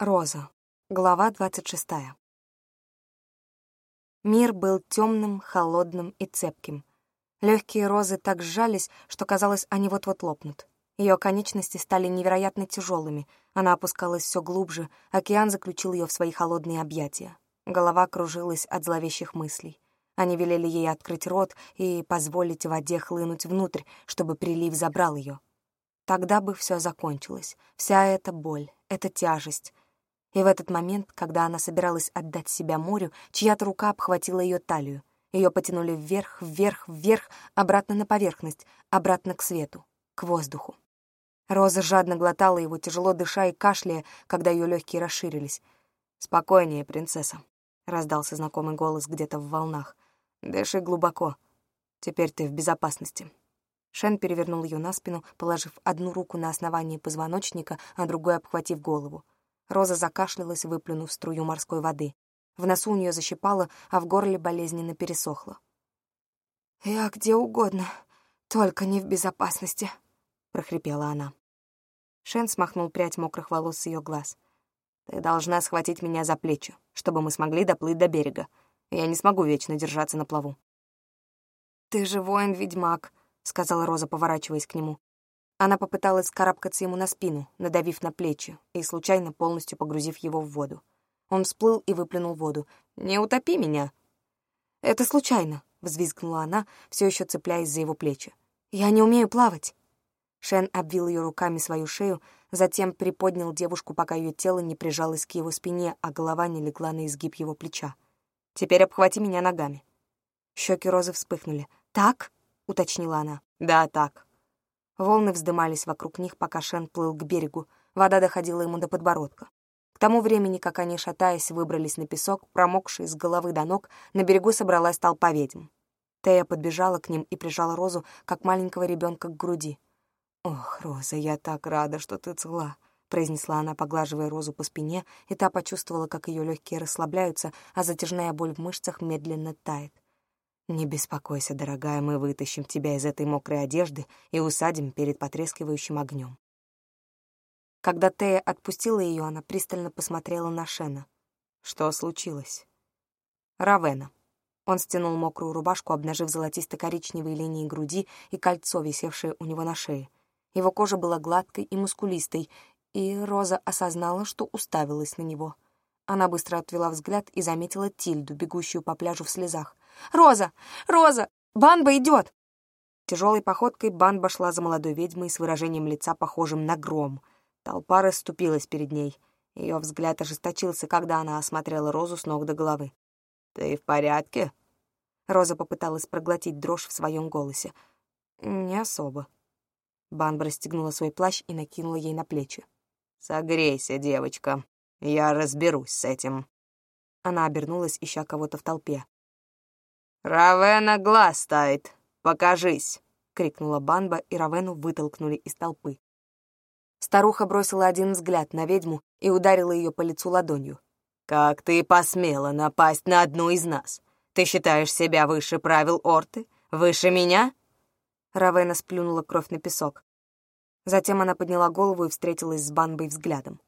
Роза. Глава двадцать шестая. Мир был темным, холодным и цепким. Легкие розы так сжались, что казалось, они вот-вот лопнут. Ее конечности стали невероятно тяжелыми. Она опускалась все глубже, океан заключил ее в свои холодные объятия. Голова кружилась от зловещих мыслей. Они велели ей открыть рот и позволить воде хлынуть внутрь, чтобы прилив забрал ее. Тогда бы все закончилось. Вся эта боль, эта тяжесть, и в этот момент, когда она собиралась отдать себя морю, чья-то рука обхватила ее талию. Ее потянули вверх, вверх, вверх, обратно на поверхность, обратно к свету, к воздуху. Роза жадно глотала его, тяжело дыша и кашляя, когда ее легкие расширились. «Спокойнее, принцесса», — раздался знакомый голос где-то в волнах. «Дыши глубоко. Теперь ты в безопасности». Шен перевернул ее на спину, положив одну руку на основание позвоночника, а другой обхватив голову. Роза закашлялась, выплюнув струю морской воды. В носу у нее защипало, а в горле болезненно пересохло. «Я где угодно, только не в безопасности», — прохрипела она. Шен смахнул прядь мокрых волос с ее глаз. «Ты должна схватить меня за плечи, чтобы мы смогли доплыть до берега. Я не смогу вечно держаться на плаву». «Ты же воин-ведьмак», — сказала Роза, поворачиваясь к нему. Она попыталась карабкаться ему на спину, надавив на плечи и случайно полностью погрузив его в воду. Он всплыл и выплюнул воду. «Не утопи меня!» «Это случайно», — взвизгнула она, все еще цепляясь за его плечи. «Я не умею плавать». Шен обвил ее руками свою шею, затем приподнял девушку, пока ее тело не прижалось к его спине, а голова не легла на изгиб его плеча. «Теперь обхвати меня ногами». Щеки Розы вспыхнули. «Так?» — уточнила она. «Да, так». Волны вздымались вокруг них, пока Шен плыл к берегу. Вода доходила ему до подбородка. К тому времени, как они, шатаясь, выбрались на песок, промокшие с головы до ног, на берегу собралась толпа ведьм. Тея подбежала к ним и прижала Розу, как маленького ребенка к груди. «Ох, Роза, я так рада, что ты цела», — произнесла она, поглаживая Розу по спине, и та почувствовала, как ее легкие расслабляются, а затяжная боль в мышцах медленно тает. «Не беспокойся, дорогая, мы вытащим тебя из этой мокрой одежды и усадим перед потрескивающим огнем. Когда Тея отпустила ее, она пристально посмотрела на Шена. Что случилось? Равена. Он стянул мокрую рубашку, обнажив золотисто-коричневые линии груди и кольцо, висевшее у него на шее. Его кожа была гладкой и мускулистой, и Роза осознала, что уставилась на него. Она быстро отвела взгляд и заметила Тильду, бегущую по пляжу в слезах. «Роза! Роза! Банба идет!» Тяжелой походкой Банба шла за молодой ведьмой с выражением лица, похожим на гром. Толпа расступилась перед ней. Ее взгляд ожесточился, когда она осмотрела Розу с ног до головы. «Ты в порядке?» Роза попыталась проглотить дрожь в своем голосе. «Не особо». Банба расстегнула свой плащ и накинула ей на плечи. «Согрейся, девочка. Я разберусь с этим». Она обернулась, ища кого-то в толпе. «Равена глаз тает! Покажись!» — крикнула Банба, и Равену вытолкнули из толпы. Старуха бросила один взгляд на ведьму и ударила ее по лицу ладонью. «Как ты посмела напасть на одну из нас? Ты считаешь себя выше правил Орты? Выше меня?» Равена сплюнула кровь на песок. Затем она подняла голову и встретилась с Банбой взглядом.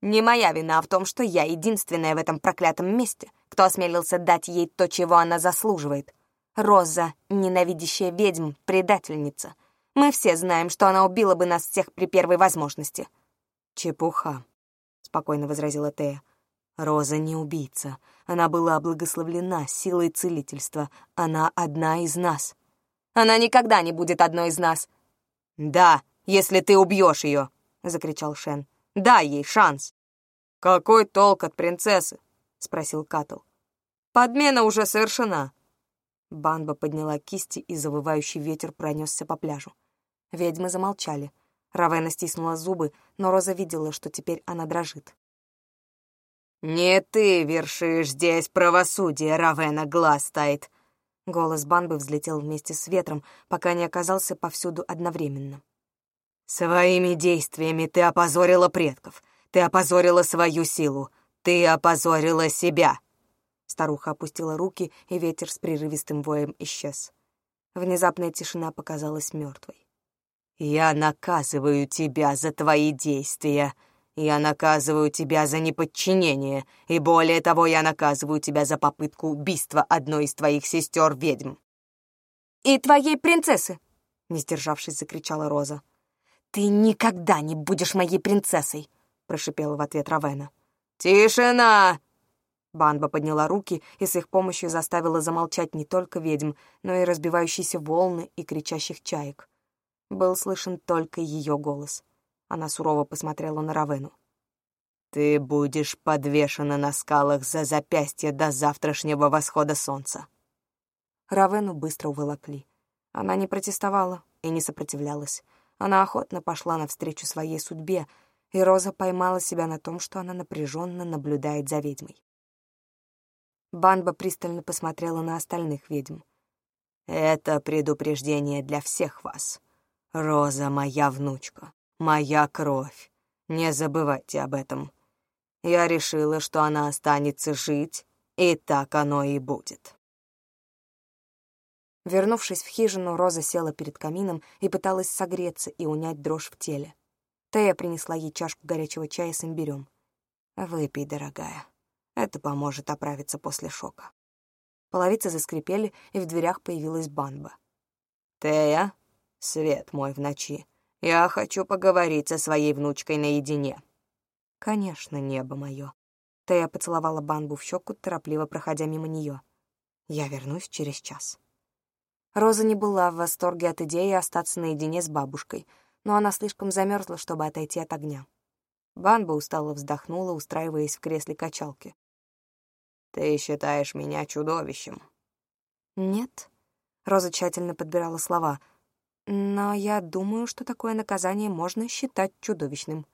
Не моя вина в том, что я единственная в этом проклятом месте, кто осмелился дать ей то, чего она заслуживает. Роза, ненавидящая ведьм, предательница. Мы все знаем, что она убила бы нас всех при первой возможности. «Чепуха», — спокойно возразила Тея. «Роза не убийца. Она была благословлена силой целительства. Она одна из нас». «Она никогда не будет одной из нас». «Да, если ты убьешь ее», — закричал Шен. Дай ей шанс». «Какой толк от принцессы?» — спросил Катл. «Подмена уже совершена». Банба подняла кисти, и завывающий ветер пронесся по пляжу. Ведьмы замолчали. Равена стиснула зубы, но Роза видела, что теперь она дрожит. «Не ты вершишь здесь правосудие, Равена глаз стоит!» Голос Банбы взлетел вместе с ветром, пока не оказался повсюду одновременно. «Своими действиями ты опозорила предков, ты опозорила свою силу, ты опозорила себя!» Старуха опустила руки, и ветер с прерывистым воем исчез. Внезапная тишина показалась мертвой. «Я наказываю тебя за твои действия. Я наказываю тебя за неподчинение, и более того, я наказываю тебя за попытку убийства одной из твоих сестер-ведьм». «И твоей принцессы!» — не сдержавшись, закричала Роза. «Ты никогда не будешь моей принцессой!» — прошипела в ответ Равена. «Тишина!» Банба подняла руки и с их помощью заставила замолчать не только ведьм, но и разбивающиеся волны и кричащих чаек. Был слышен только ее голос. Она сурово посмотрела на Равену. «Ты будешь подвешена на скалах за запястье до завтрашнего восхода солнца». Равену быстро уволокли. Она не протестовала и не сопротивлялась. Она охотно пошла навстречу своей судьбе, и Роза поймала себя на том, что она напряженно наблюдает за ведьмой. Банба пристально посмотрела на остальных ведьм. «Это предупреждение для всех вас. Роза — моя внучка моя кровь. Не забывайте об этом. Я решила, что она останется жить, и так оно и будет. Вернувшись в хижину, Роза села перед камином и пыталась согреться и унять дрожь в теле. Тея принесла ей чашку горячего чая с имбирем. «Выпей, дорогая. Это поможет оправиться после шока». Половицы заскрипели, и в дверях появилась Банба. «Тея, свет мой в ночи, я хочу поговорить со своей внучкой наедине». «Конечно, небо мое». Тея поцеловала Банбу в щеку, торопливо проходя мимо нее. «Я вернусь через час». Роза не была в восторге от идеи остаться наедине с бабушкой, но она слишком замерзла, чтобы отойти от огня. Банба устало вздохнула, устраиваясь в кресле качалки. «Ты считаешь меня чудовищем?» «Нет». Роза тщательно подбирала слова — но я думаю, что такое наказание можно считать чудовищным.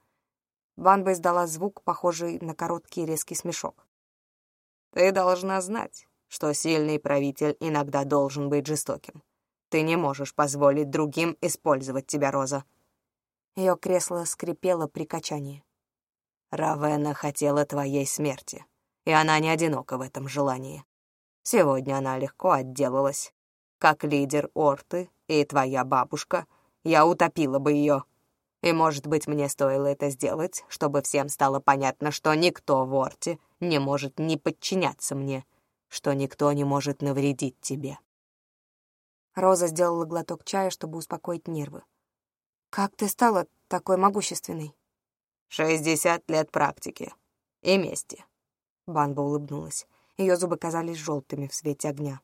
Банба издала звук, похожий на короткий резкий смешок. «Ты должна знать, что сильный правитель иногда должен быть жестоким. Ты не можешь позволить другим использовать тебя, Роза». Ее кресло скрипело при качании. «Равена хотела твоей смерти, и она не одинока в этом желании. Сегодня она легко отделалась. Как лидер Орты и твоя бабушка, я утопила бы ее. И, может быть, мне стоило это сделать, чтобы всем стало понятно, что никто в Орте не может не подчиняться мне, что никто не может навредить тебе». Роза сделала глоток чая, чтобы успокоить нервы. «Как ты стала такой могущественной?» «Шестьдесят лет практики. И мести». Банба улыбнулась. Ее зубы казались желтыми в свете огня.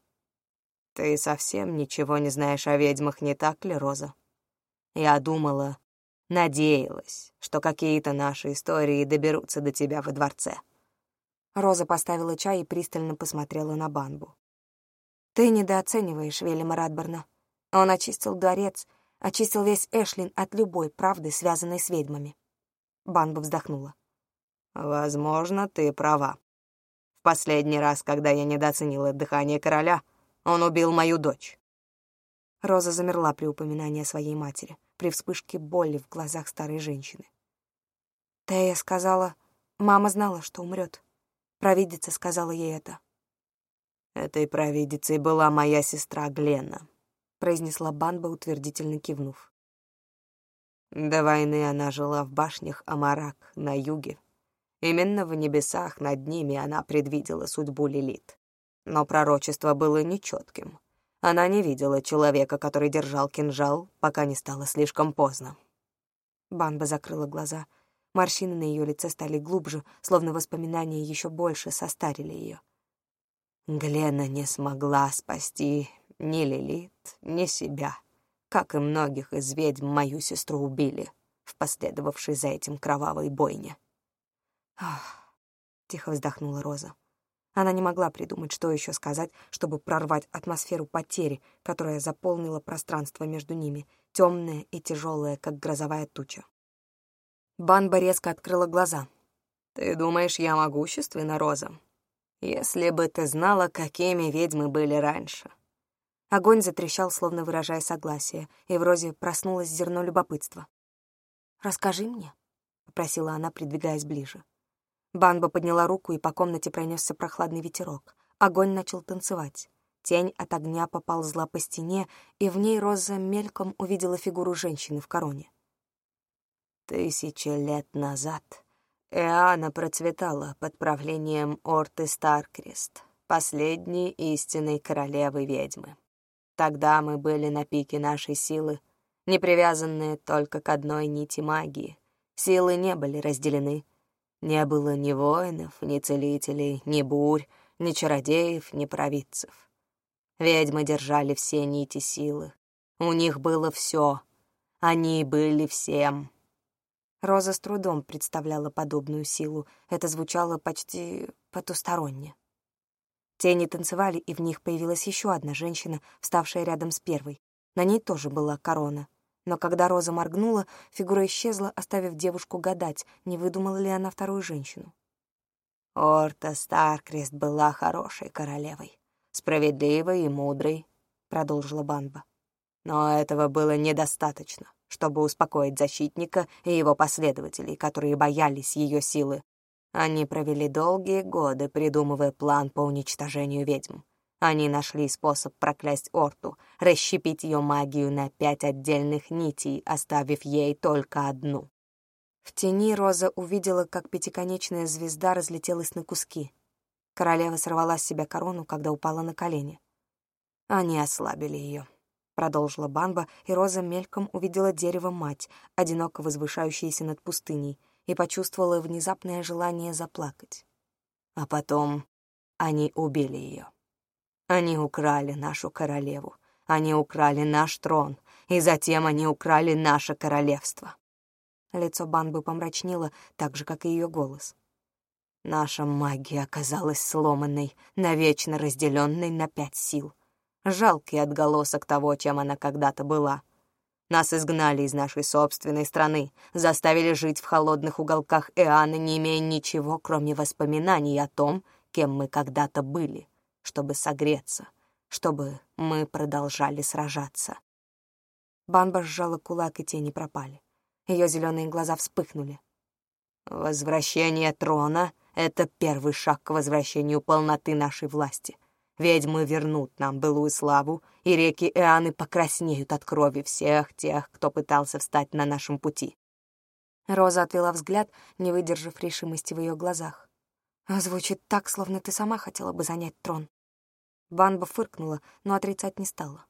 Ты совсем ничего не знаешь о ведьмах, не так ли, Роза? Я думала, надеялась, что какие-то наши истории доберутся до тебя во дворце. Роза поставила чай и пристально посмотрела на Банбу. «Ты недооцениваешь Велима Радборна. Он очистил дворец, очистил весь Эшлин от любой правды, связанной с ведьмами». Банба вздохнула. «Возможно, ты права. В последний раз, когда я недооценила дыхание короля, он убил мою дочь». Роза замерла при упоминании о своей матери, при вспышке боли в глазах старой женщины. Тея сказала, мама знала, что умрет. Провидица сказала ей это. «Этой провидицей была моя сестра Глена», — произнесла Банба, утвердительно кивнув. До войны она жила в башнях Амарак на юге. Именно в небесах над ними она предвидела судьбу Лилит. Но пророчество было нечетким. Она не видела человека, который держал кинжал, пока не стало слишком поздно. Банба закрыла глаза. Морщины на ее лице стали глубже, словно воспоминания еще больше состарили ее. Глена не смогла спасти ни Лилит, ни себя, как и многих из ведьм мою сестру убили в последовавшей за этим кровавой бойне. «Ах!» — тихо вздохнула Роза. Она не могла придумать, что еще сказать, чтобы прорвать атмосферу потери, которая заполнила пространство между ними, темное и тяжелое, как грозовая туча. Банба резко открыла глаза. «Ты думаешь, я могущественна, Роза? Если бы ты знала, какими ведьмы были раньше». Огонь затрещал, словно выражая согласие, и в Розе проснулось зерно любопытства. «Расскажи мне», — попросила она, придвигаясь ближе. Банба подняла руку, и по комнате пронесся прохладный ветерок. Огонь начал танцевать. Тень от огня поползла по стене, и в ней Роза мельком увидела фигуру женщины в короне. Тысячи лет назад Эана процветала под правлением Орты Старкрест, последней истинной королевы-ведьмы. Тогда мы были на пике нашей силы, не привязанные только к одной нити магии. Силы не были разделены. Не было ни воинов, ни целителей, ни бурь, ни чародеев, ни провидцев. Ведьмы держали все нити силы. У них было все. Они были всем. Роза с трудом представляла подобную силу. Это звучало почти потусторонне. Тени танцевали, и в них появилась еще одна женщина, вставшая рядом с первой. На ней тоже была корона. Но когда Роза моргнула, фигура исчезла, оставив девушку гадать, не выдумала ли она вторую женщину. Орта Старкрест была хорошей королевой, справедливой и мудрой, продолжила Банба. Но этого было недостаточно, чтобы успокоить защитника и его последователей, которые боялись ее силы. Они провели долгие годы, придумывая план по уничтожению ведьм. Они нашли способ проклясть Орту, расщепить ее магию на пять отдельных нитей, оставив ей только одну. В тени Роза увидела, как пятиконечная звезда разлетелась на куски. Королева сорвала с себя корону, когда упала на колени. Они ослабили ее. Продолжила Банба, и Роза мельком увидела дерево-мать, одиноко возвышающееся над пустыней, и почувствовала внезапное желание заплакать. А потом они убили ее. Они украли нашу королеву, они украли наш трон, и затем они украли наше королевство. Лицо Банбы помрачнело, так же, как и ее голос. Наша магия оказалась сломанной, навечно разделенной на пять сил. Жалкий отголосок того, чем она когда-то была. Нас изгнали из нашей собственной страны, заставили жить в холодных уголках Эаны, не имея ничего, кроме воспоминаний о том, кем мы когда-то были, чтобы согреться, чтобы мы продолжали сражаться. Банба сжала кулак, и тени пропали. Ее зеленые глаза вспыхнули. «Возвращение трона — это первый шаг к возвращению полноты нашей власти. Ведьмы вернут нам былую славу, и реки Эаны покраснеют от крови всех тех, кто пытался встать на нашем пути». Роза отвела взгляд, не выдержав решимости в ее глазах. «Звучит так, словно ты сама хотела бы занять трон». Банба фыркнула, но отрицать не стала.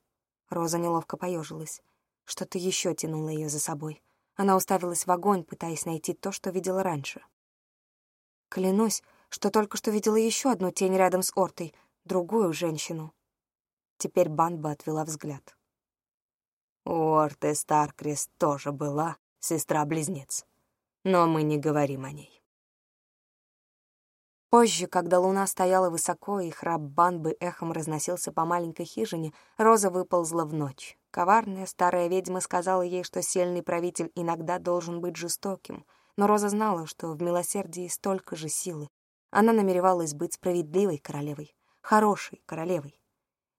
Роза неловко поежилась. Что-то еще тянуло ее за собой. Она уставилась в огонь, пытаясь найти то, что видела раньше. Клянусь, что только что видела еще одну тень рядом с Ортой, другую женщину. Теперь Банба отвела взгляд. У Орты Старкрест тоже была сестра-близнец, но мы не говорим о ней. Позже, когда луна стояла высоко и храп Банбы эхом разносился по маленькой хижине, Роза выползла в ночь. Коварная старая ведьма сказала ей, что сильный правитель иногда должен быть жестоким, но Роза знала, что в милосердии столько же силы. Она намеревалась быть справедливой королевой, хорошей королевой.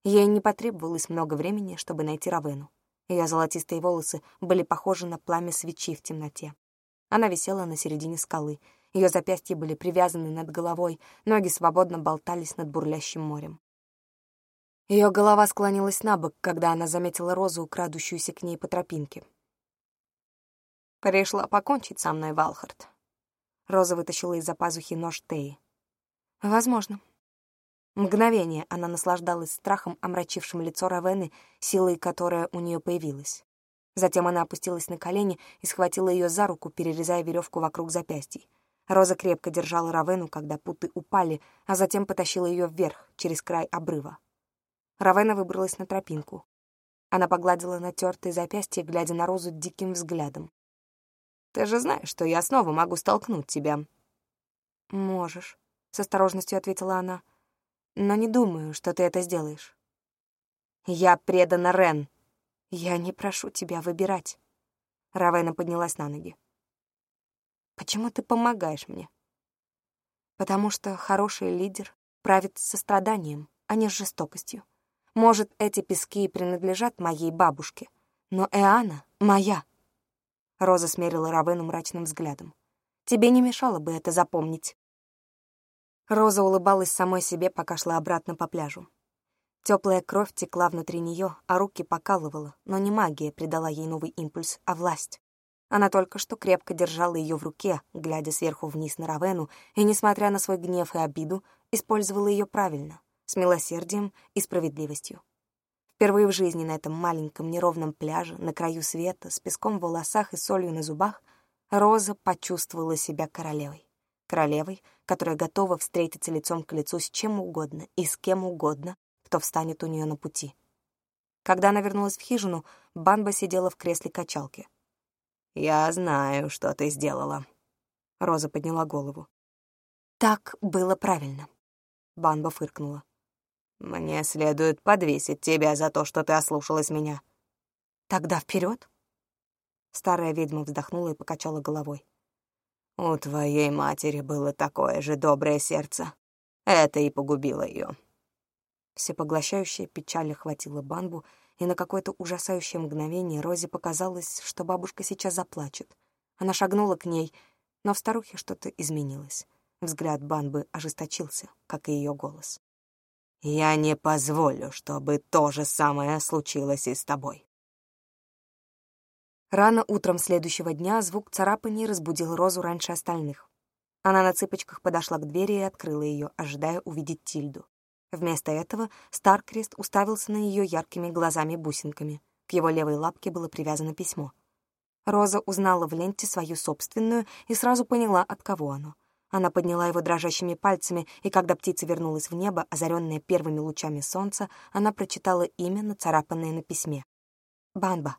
Ей не потребовалось много времени, чтобы найти Равену. Ее золотистые волосы были похожи на пламя свечи в темноте. Она висела на середине скалы — ее запястья были привязаны над головой, ноги свободно болтались над бурлящим морем. Ее голова склонилась на бок, когда она заметила Розу, крадущуюся к ней по тропинке. «Пришла покончить со мной, Валхард». Роза вытащила из-за пазухи нож Теи. «Возможно». Мгновение она наслаждалась страхом, омрачившим лицо Равены, силой, которая у нее появилась. Затем она опустилась на колени и схватила ее за руку, перерезая веревку вокруг запястья. Роза крепко держала Равену, когда путы упали, а затем потащила ее вверх, через край обрыва. Равена выбралась на тропинку. Она погладила натертые запястья, глядя на Розу диким взглядом. «Ты же знаешь, что я снова могу столкнуть тебя». «Можешь», — с осторожностью ответила она. «Но не думаю, что ты это сделаешь». «Я предана Рен. Я не прошу тебя выбирать». Равена поднялась на ноги. Почему ты помогаешь мне? Потому что хороший лидер правит состраданием, а не жестокостью. Может, эти пески принадлежат моей бабушке, но Эана моя. Роза смерила Равену мрачным взглядом. Тебе не мешало бы это запомнить. Роза улыбалась самой себе, пока шла обратно по пляжу. Теплая кровь текла внутри нее, а руки покалывала, но не магия придала ей новый импульс, а власть. Она только что крепко держала ее в руке, глядя сверху вниз на Равену, и, несмотря на свой гнев и обиду, использовала ее правильно, с милосердием и справедливостью. Впервые в жизни на этом маленьком неровном пляже, на краю света, с песком в волосах и солью на зубах, Роза почувствовала себя королевой. Королевой, которая готова встретиться лицом к лицу с чем угодно и с кем угодно, кто встанет у нее на пути. Когда она вернулась в хижину, Банба сидела в кресле качалки. «Я знаю, что ты сделала». Роза подняла голову. «Так было правильно». Банба фыркнула. «Мне следует подвесить тебя за то, что ты ослушалась меня». «Тогда вперед. Старая ведьма вздохнула и покачала головой. «У твоей матери было такое же доброе сердце. Это и погубило ее. Всепоглощающая печаль охватила Банбу, и на какое-то ужасающее мгновение Розе показалось, что бабушка сейчас заплачет. Она шагнула к ней, но в старухе что-то изменилось. Взгляд Банбы ожесточился, как и ее голос. «Я не позволю, чтобы то же самое случилось и с тобой». Рано утром следующего дня звук царапаний разбудил Розу раньше остальных. Она на цыпочках подошла к двери и открыла ее, ожидая увидеть Тильду. Вместо этого Старкрест уставился на нее яркими глазами-бусинками. К его левой лапке было привязано письмо. Роза узнала в ленте свою собственную и сразу поняла, от кого оно. Она подняла его дрожащими пальцами, и когда птица вернулась в небо, озаренная первыми лучами солнца, она прочитала имя, нацарапанное на письме. «Банба».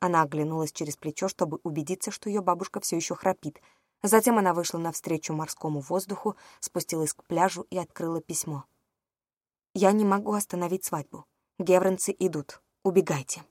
Она оглянулась через плечо, чтобы убедиться, что ее бабушка все еще храпит. Затем она вышла навстречу морскому воздуху, спустилась к пляжу и открыла письмо. Я не могу остановить свадьбу. Гевронцы идут. Убегайте.